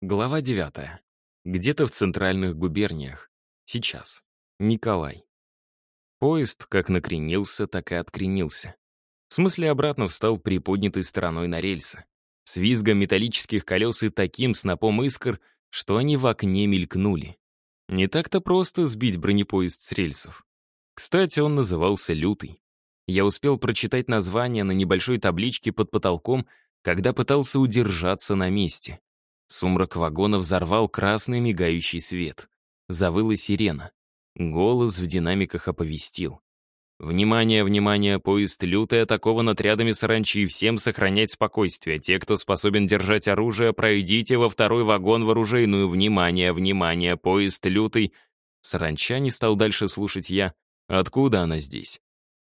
Глава 9. Где-то в центральных губерниях. Сейчас. Николай. Поезд как накренился, так и откренился. В смысле, обратно встал приподнятой стороной на рельсы. С визгом металлических колес и таким снопом искр, что они в окне мелькнули. Не так-то просто сбить бронепоезд с рельсов. Кстати, он назывался «Лютый». Я успел прочитать название на небольшой табличке под потолком, когда пытался удержаться на месте. Сумрак вагона взорвал красный мигающий свет. Завыла сирена. Голос в динамиках оповестил. «Внимание, внимание, поезд лютый атакован отрядами саранчи, всем сохранять спокойствие. Те, кто способен держать оружие, пройдите во второй вагон в. Внимание, внимание, поезд лютый...» Саранча не стал дальше слушать я. «Откуда она здесь?»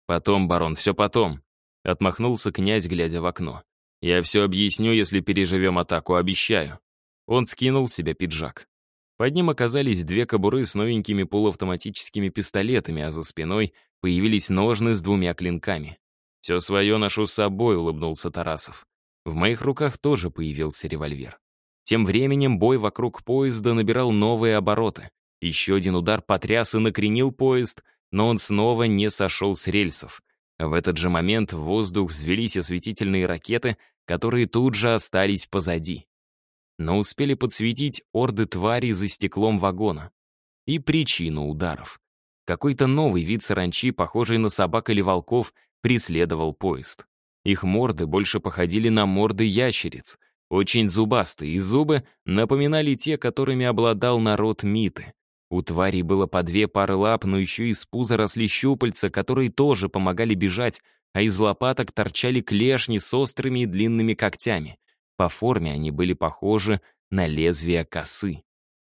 «Потом, барон, все потом», — отмахнулся князь, глядя в окно. «Я все объясню, если переживем атаку, обещаю». Он скинул себе пиджак. Под ним оказались две кобуры с новенькими полуавтоматическими пистолетами, а за спиной появились ножны с двумя клинками. «Все свое ношу с собой», — улыбнулся Тарасов. В моих руках тоже появился револьвер. Тем временем бой вокруг поезда набирал новые обороты. Еще один удар потряс и накренил поезд, но он снова не сошел с рельсов. В этот же момент в воздух взвелись осветительные ракеты, которые тут же остались позади но успели подсветить орды тварей за стеклом вагона. И причину ударов. Какой-то новый вид саранчи, похожий на собак или волков, преследовал поезд. Их морды больше походили на морды ящериц, очень зубастые, и зубы напоминали те, которыми обладал народ Миты. У тварей было по две пары лап, но еще из пуза росли щупальца, которые тоже помогали бежать, а из лопаток торчали клешни с острыми и длинными когтями. По форме они были похожи на лезвия косы.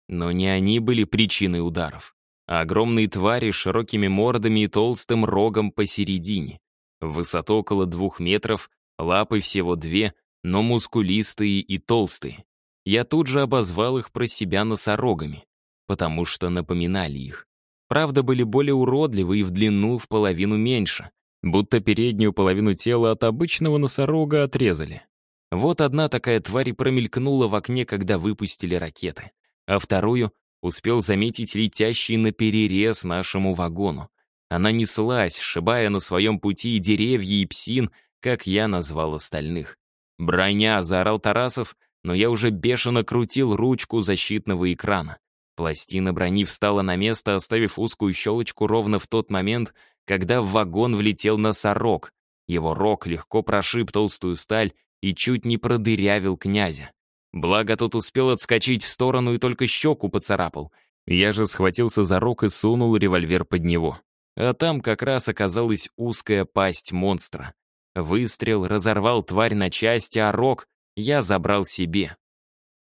Но не они были причиной ударов, а огромные твари с широкими мордами и толстым рогом посередине. В высоту около двух метров, лапы всего две, но мускулистые и толстые. Я тут же обозвал их про себя носорогами, потому что напоминали их. Правда, были более уродливы и в длину в половину меньше, будто переднюю половину тела от обычного носорога отрезали. Вот одна такая тварь промелькнула в окне, когда выпустили ракеты, а вторую успел заметить летящий на перерез нашему вагону. Она неслась, сшибая на своем пути деревья и псин, как я назвал остальных. «Броня!» — заорал Тарасов, но я уже бешено крутил ручку защитного экрана. Пластина брони встала на место, оставив узкую щелочку ровно в тот момент, когда в вагон влетел носорог. Его рог легко прошиб толстую сталь и чуть не продырявил князя. Благо тот успел отскочить в сторону и только щеку поцарапал. Я же схватился за рог и сунул револьвер под него. А там как раз оказалась узкая пасть монстра. Выстрел разорвал тварь на части, а рог я забрал себе.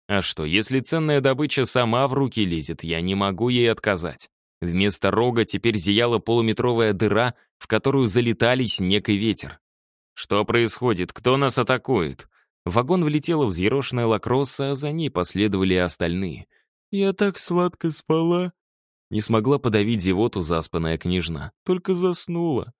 А что, если ценная добыча сама в руки лезет, я не могу ей отказать. Вместо рога теперь зияла полуметровая дыра, в которую залетали снег и ветер. «Что происходит? Кто нас атакует?» В вагон влетела взъерошенная лакросса, а за ней последовали и остальные. «Я так сладко спала!» Не смогла подавить зевоту заспанная княжна. Только заснула.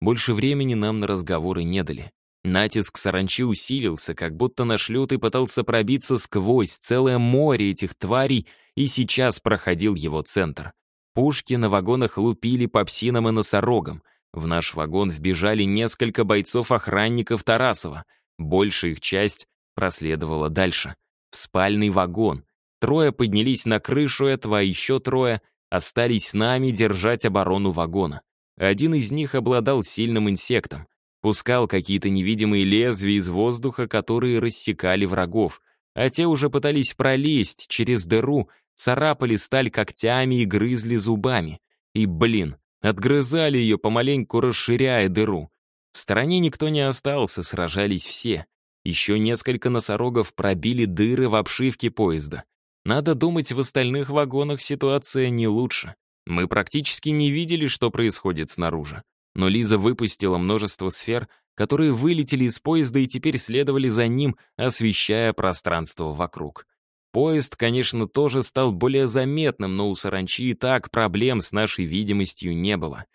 Больше времени нам на разговоры не дали. Натиск саранчи усилился, как будто наш лютый пытался пробиться сквозь целое море этих тварей, и сейчас проходил его центр. Пушки на вагонах лупили по псинам и носорогам — в наш вагон вбежали несколько бойцов-охранников Тарасова. Большая их часть проследовала дальше. В спальный вагон. Трое поднялись на крышу этого, а еще трое остались с нами держать оборону вагона. Один из них обладал сильным инсектом. Пускал какие-то невидимые лезвия из воздуха, которые рассекали врагов. А те уже пытались пролезть через дыру, царапали сталь когтями и грызли зубами. И, блин, Отгрызали ее, помаленьку расширяя дыру. В стороне никто не остался, сражались все. Еще несколько носорогов пробили дыры в обшивке поезда. Надо думать, в остальных вагонах ситуация не лучше. Мы практически не видели, что происходит снаружи. Но Лиза выпустила множество сфер, которые вылетели из поезда и теперь следовали за ним, освещая пространство вокруг. Поезд, конечно, тоже стал более заметным, но у саранчи и так проблем с нашей видимостью не было.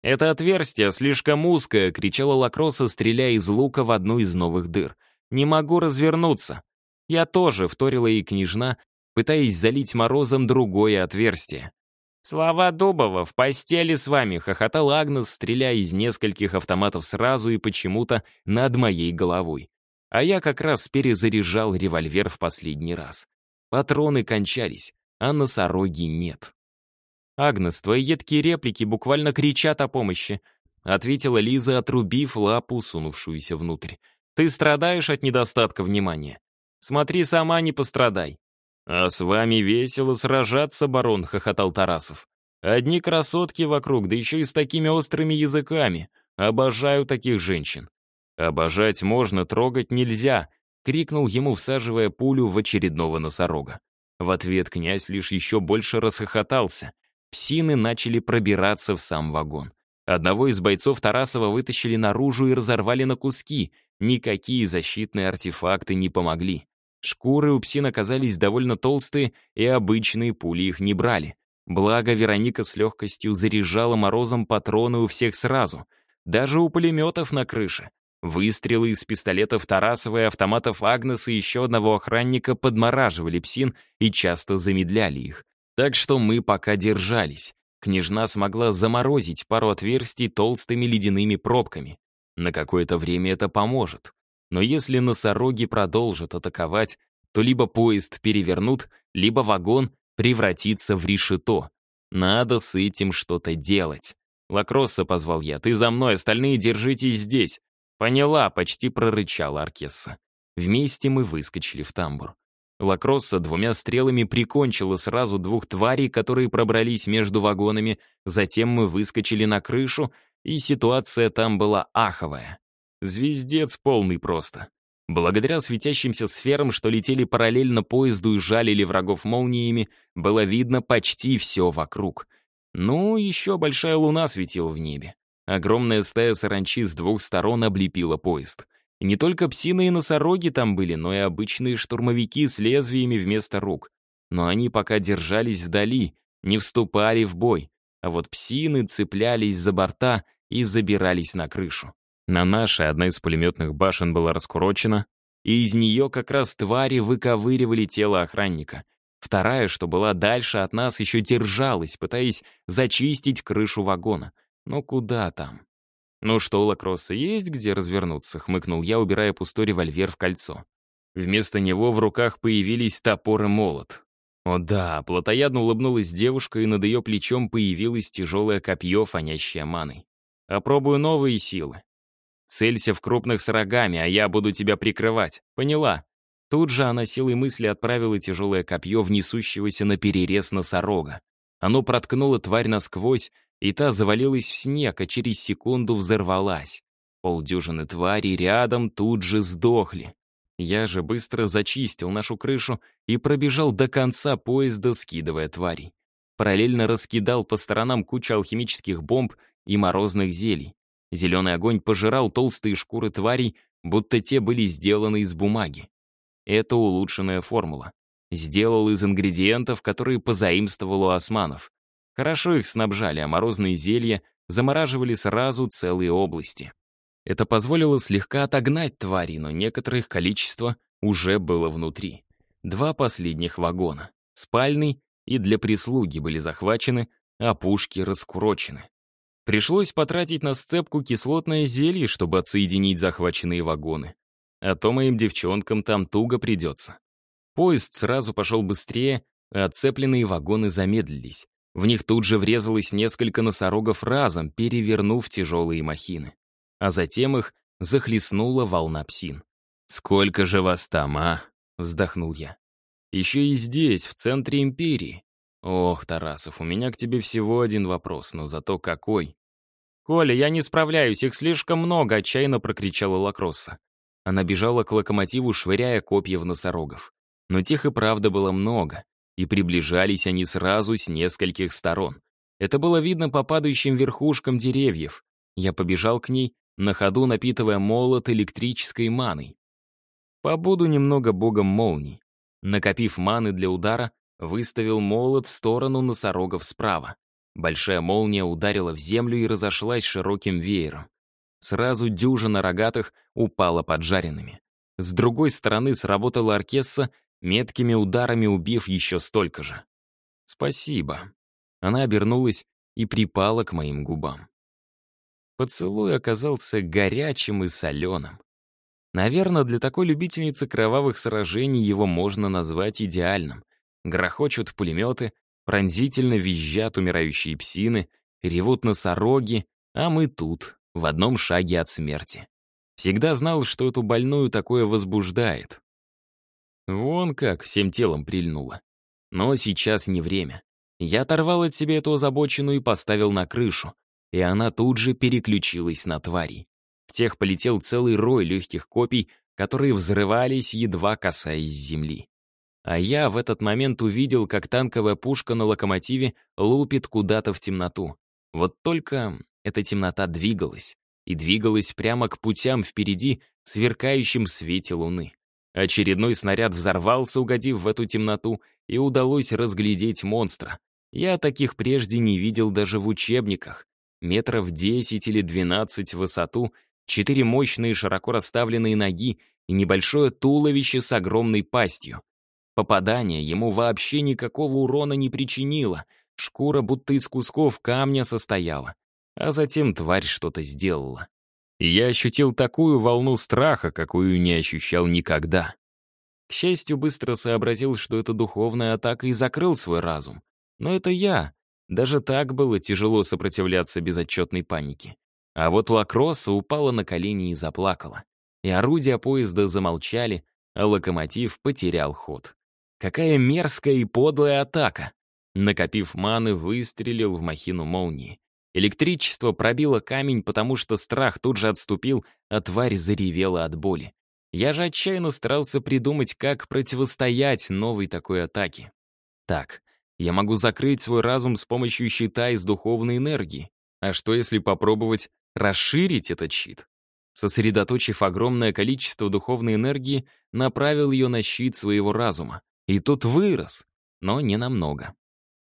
«Это отверстие слишком узкое», — кричала Лакроса, стреляя из лука в одну из новых дыр. «Не могу развернуться». Я тоже вторила ей княжна, пытаясь залить морозом другое отверстие. «Слова Дубова, в постели с вами!» — хохотал Агнес, стреляя из нескольких автоматов сразу и почему-то над моей головой. А я как раз перезаряжал револьвер в последний раз. Патроны кончались, а носороги нет. «Агнес, твои едкие реплики буквально кричат о помощи», — ответила Лиза, отрубив лапу, сунувшуюся внутрь. «Ты страдаешь от недостатка внимания. Смотри сама, не пострадай». «А с вами весело сражаться, барон», — хохотал Тарасов. «Одни красотки вокруг, да еще и с такими острыми языками. Обожаю таких женщин». «Обожать можно, трогать нельзя», — крикнул ему, всаживая пулю в очередного носорога. В ответ князь лишь еще больше расхохотался. Псины начали пробираться в сам вагон. Одного из бойцов Тарасова вытащили наружу и разорвали на куски. Никакие защитные артефакты не помогли. Шкуры у псин оказались довольно толстые, и обычные пули их не брали. Благо, Вероника с легкостью заряжала морозом патроны у всех сразу. Даже у пулеметов на крыше. Выстрелы из пистолетов Тарасова и автоматов Агнеса и еще одного охранника подмораживали псин и часто замедляли их. Так что мы пока держались. Княжна смогла заморозить пару отверстий толстыми ледяными пробками. На какое-то время это поможет. Но если носороги продолжат атаковать, то либо поезд перевернут, либо вагон превратится в решето. Надо с этим что-то делать. «Лакросса», — позвал я, — «ты за мной, остальные держитесь здесь». «Поняла», — почти прорычала Аркесса. Вместе мы выскочили в тамбур. Лакросса двумя стрелами прикончила сразу двух тварей, которые пробрались между вагонами, затем мы выскочили на крышу, и ситуация там была аховая. Звездец полный просто. Благодаря светящимся сферам, что летели параллельно поезду и жалили врагов молниями, было видно почти все вокруг. Ну, еще большая луна светила в небе. Огромная стая саранчи с двух сторон облепила поезд. Не только псины и носороги там были, но и обычные штурмовики с лезвиями вместо рук. Но они пока держались вдали, не вступали в бой. А вот псины цеплялись за борта и забирались на крышу. На нашей одна из пулеметных башен была раскурочена, и из нее как раз твари выковыривали тело охранника. Вторая, что была дальше от нас, еще держалась, пытаясь зачистить крышу вагона. Но куда там? «Ну что, Лакросса, есть где развернуться?» — хмыкнул я, убирая пустой револьвер в кольцо. Вместо него в руках появились топор и молот. О да, плотоядно улыбнулась девушка, и над ее плечом появилось тяжелое копье, фонящее маной. «Опробую новые силы. Целься в крупных с рогами, а я буду тебя прикрывать. Поняла?» Тут же она силой мысли отправила тяжелое копье в несущегося на перерез носорога. Оно проткнуло тварь насквозь, и та завалилась в снег, а через секунду взорвалась. Полдюжины тварей рядом тут же сдохли. Я же быстро зачистил нашу крышу и пробежал до конца поезда, скидывая тварей. Параллельно раскидал по сторонам кучу алхимических бомб и морозных зелий. Зеленый огонь пожирал толстые шкуры тварей, будто те были сделаны из бумаги. Это улучшенная формула. Сделал из ингредиентов, которые позаимствовал у османов. Хорошо их снабжали, а морозные зелья замораживали сразу целые области. Это позволило слегка отогнать твари, но некоторое их количество уже было внутри. Два последних вагона, спальный и для прислуги были захвачены, а пушки раскурочены. Пришлось потратить на сцепку кислотное зелье, чтобы отсоединить захваченные вагоны. А то моим девчонкам там туго придется. Поезд сразу пошел быстрее, а отцепленные вагоны замедлились. В них тут же врезалось несколько носорогов разом, перевернув тяжелые махины. А затем их захлестнула волна псин. «Сколько же вас там, а?» — вздохнул я. «Еще и здесь, в центре империи. Ох, Тарасов, у меня к тебе всего один вопрос, но зато какой. «Коля, я не справляюсь, их слишком много!» — отчаянно прокричала Лакросса. Она бежала к локомотиву, швыряя копья в носорогов. Но тех и правда было много, и приближались они сразу с нескольких сторон. Это было видно по падающим верхушкам деревьев. Я побежал к ней, на ходу напитывая молот электрической маной. Побуду немного богом молний. Накопив маны для удара, выставил молот в сторону носорогов справа. Большая молния ударила в землю и разошлась широким веером. Сразу дюжина рогатых упала поджаренными. С другой стороны сработала оркесса, меткими ударами убив еще столько же. «Спасибо». Она обернулась и припала к моим губам. Поцелуй оказался горячим и соленым. Наверное, для такой любительницы кровавых сражений его можно назвать идеальным. Грохочут пулеметы, пронзительно визжат умирающие псины, ревут носороги, а мы тут, в одном шаге от смерти. Всегда знал, что эту больную такое возбуждает. Вон как всем телом прильнуло. Но сейчас не время. Я оторвал от себя эту озабоченную и поставил на крышу, и она тут же переключилась на тварей. В тех полетел целый рой легких копий, которые взрывались, едва касаясь земли. А я в этот момент увидел, как танковая пушка на локомотиве лупит куда-то в темноту. Вот только эта темнота двигалась. И двигалась прямо к путям впереди, сверкающим свете луны. Очередной снаряд взорвался, угодив в эту темноту, и удалось разглядеть монстра. Я таких прежде не видел даже в учебниках. Метров 10 или 12 в высоту, четыре мощные широко расставленные ноги и небольшое туловище с огромной пастью. Попадание ему вообще никакого урона не причинило, шкура будто из кусков камня состояла. А затем тварь что-то сделала. И я ощутил такую волну страха, какую не ощущал никогда. К счастью, быстро сообразил, что это духовная атака и закрыл свой разум. Но это я. Даже так было тяжело сопротивляться безотчетной панике. А вот Лакросса упала на колени и заплакала. И орудия поезда замолчали, а локомотив потерял ход. Какая мерзкая и подлая атака! Накопив маны, выстрелил в махину молнии. Электричество пробило камень, потому что страх тут же отступил, а тварь заревела от боли. Я же отчаянно старался придумать, как противостоять новой такой атаке. Так, я могу закрыть свой разум с помощью щита из духовной энергии. А что если попробовать расширить этот щит? Сосредоточив огромное количество духовной энергии, направил ее на щит своего разума. И тот вырос, но не намного.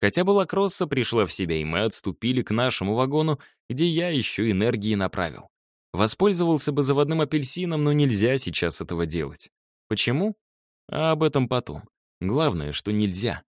Хотя была кросса пришла в себя, и мы отступили к нашему вагону, где я еще энергии направил. Воспользовался бы заводным апельсином, но нельзя сейчас этого делать. Почему? А об этом потом. Главное, что нельзя.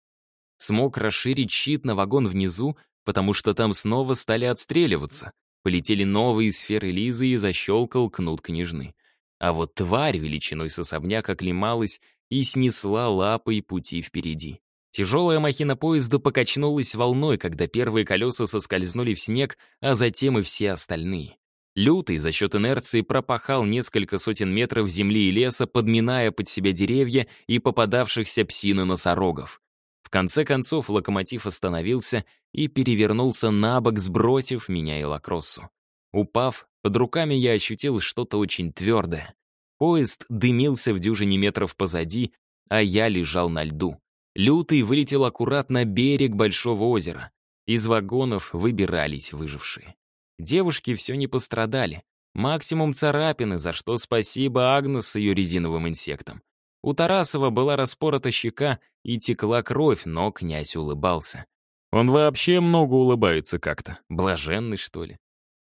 Смог расширить щит на вагон внизу, потому что там снова стали отстреливаться. Полетели новые сферы Лизы и защелкал кнут княжны. А вот тварь величиной с особняк оклемалась и снесла лапой пути впереди. Тяжелая махина поезда покачнулась волной, когда первые колеса соскользнули в снег, а затем и все остальные. Лютый за счет инерции пропахал несколько сотен метров земли и леса, подминая под себя деревья и попадавшихся псины носорогов. В конце концов локомотив остановился и перевернулся на бок, сбросив меня и лакроссу. Упав, под руками я ощутил что-то очень твердое. Поезд дымился в дюжине метров позади, а я лежал на льду. Лютый вылетел аккуратно на берег большого озера. Из вагонов выбирались выжившие. Девушки все не пострадали. Максимум царапины, за что спасибо Агнес с ее резиновым инсектом. У Тарасова была распорота щека и текла кровь, но князь улыбался. Он вообще много улыбается как-то. Блаженный, что ли.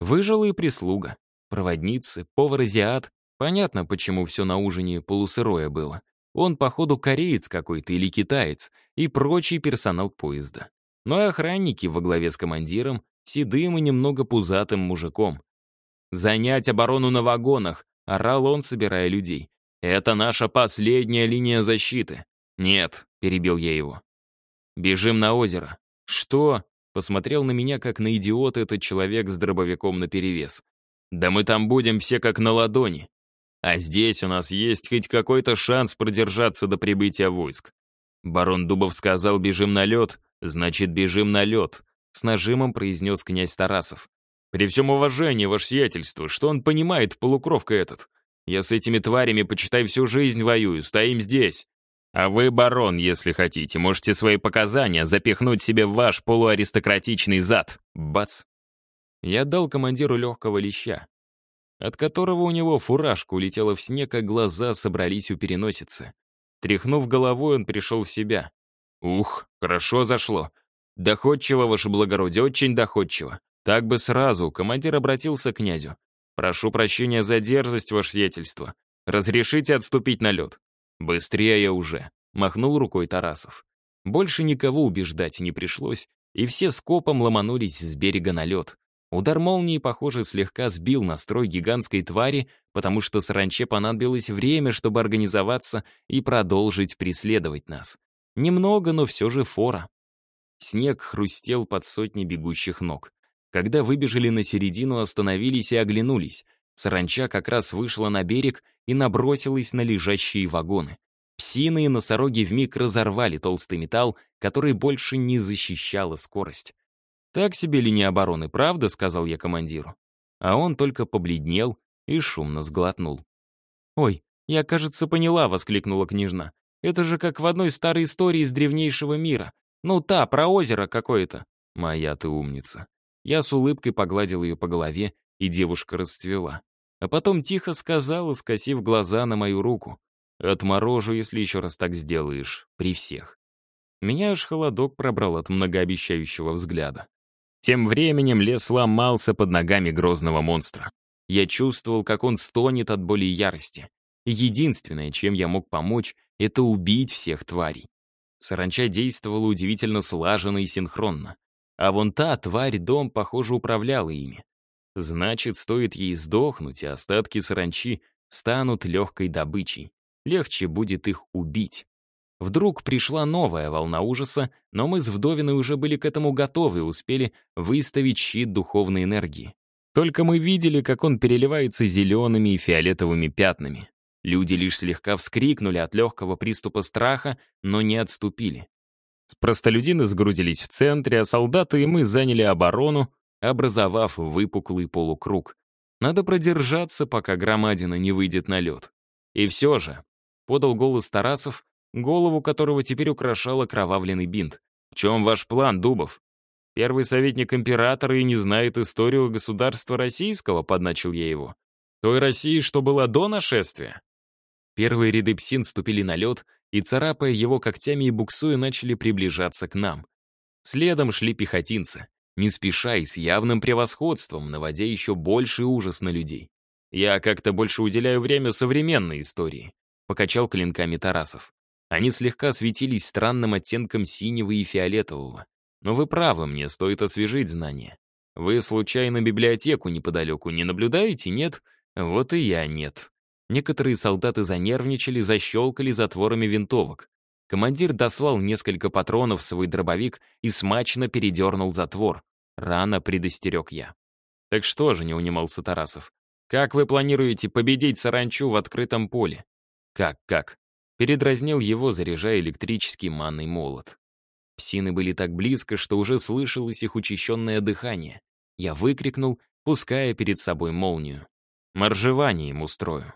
Выжила и прислуга. Проводницы, повар-азиат, Понятно, почему все на ужине полусырое было. Он, походу, кореец какой-то или китаец и прочий персонал поезда. Но и охранники во главе с командиром, седым и немного пузатым мужиком. «Занять оборону на вагонах!» — орал он, собирая людей. «Это наша последняя линия защиты». «Нет», — перебил я его. «Бежим на озеро». «Что?» — посмотрел на меня, как на идиота этот человек с дробовиком наперевес. «Да мы там будем все как на ладони. А здесь у нас есть хоть какой-то шанс продержаться до прибытия войск. Барон Дубов сказал «бежим на лед», значит «бежим на лед», с нажимом произнес князь Тарасов. «При всем уважении, ваше сиятельство, что он понимает, полукровка этот? Я с этими тварями, почитай, всю жизнь воюю, стоим здесь. А вы, барон, если хотите, можете свои показания запихнуть себе в ваш полуаристократичный зад. Бац!» Я дал командиру легкого леща от которого у него фуражка улетела в снег, а глаза собрались у переносицы. Тряхнув головой, он пришел в себя. «Ух, хорошо зашло. Доходчиво, ваше благородие, очень доходчиво. Так бы сразу», — командир обратился к князю. «Прошу прощения за дерзость, ваше сиятельство. Разрешите отступить на лед?» «Быстрее уже», — махнул рукой Тарасов. Больше никого убеждать не пришлось, и все скопом ломанулись с берега на лед. Удар молнии, похоже, слегка сбил настрой гигантской твари, потому что саранче понадобилось время, чтобы организоваться и продолжить преследовать нас. Немного, но все же фора. Снег хрустел под сотни бегущих ног. Когда выбежали на середину, остановились и оглянулись. Саранча как раз вышла на берег и набросилась на лежащие вагоны. Псины и носороги вмиг разорвали толстый металл, который больше не защищала скорость. «Так себе линия обороны, правда?» — сказал я командиру. А он только побледнел и шумно сглотнул. «Ой, я, кажется, поняла», — воскликнула княжна. «Это же как в одной старой истории из древнейшего мира. Ну, та, про озеро какое-то». «Моя ты умница». Я с улыбкой погладил ее по голове, и девушка расцвела. А потом тихо сказала, скосив глаза на мою руку. Отморожу, если еще раз так сделаешь, при всех. Меня аж холодок пробрал от многообещающего взгляда. Тем временем лес ломался под ногами грозного монстра. Я чувствовал, как он стонет от боли и ярости. Единственное, чем я мог помочь, это убить всех тварей. Саранча действовала удивительно слаженно и синхронно. А вон та тварь дом, похоже, управляла ими. Значит, стоит ей сдохнуть, и остатки саранчи станут легкой добычей легче будет их убить. Вдруг пришла новая волна ужаса, но мы с Вдовиной уже были к этому готовы и успели выставить щит духовной энергии. Только мы видели, как он переливается зелеными и фиолетовыми пятнами. Люди лишь слегка вскрикнули от легкого приступа страха, но не отступили. Простолюдины сгрудились в центре, а солдаты и мы заняли оборону, образовав выпуклый полукруг. Надо продержаться, пока громадина не выйдет на лед. И все же, подал голос Тарасов, голову которого теперь украшал окровавленный бинт. «В чем ваш план, Дубов?» «Первый советник императора и не знает историю государства российского», — подначил я его. «Той России, что была до нашествия». Первые ряды псин ступили на лед и, царапая его когтями и буксуя, начали приближаться к нам. Следом шли пехотинцы, не спеша и с явным превосходством, наводя еще больший ужас на людей. Я как-то больше уделяю время современной истории. Покачал клинками Тарасов. Они слегка светились странным оттенком синего и фиолетового. Но вы правы, мне стоит освежить знания. Вы, случайно, библиотеку неподалеку не наблюдаете, нет? Вот и я нет. Некоторые солдаты занервничали, защелкали затворами винтовок. Командир дослал несколько патронов в свой дробовик и смачно передернул затвор. Рано предостерег я. «Так что же», — не унимался Тарасов, «как вы планируете победить саранчу в открытом поле? «Как-как?» Передразнил его, заряжая электрический манный молот. Псины были так близко, что уже слышалось их учащенное дыхание. Я выкрикнул, пуская перед собой молнию. «Моржевание им устрою».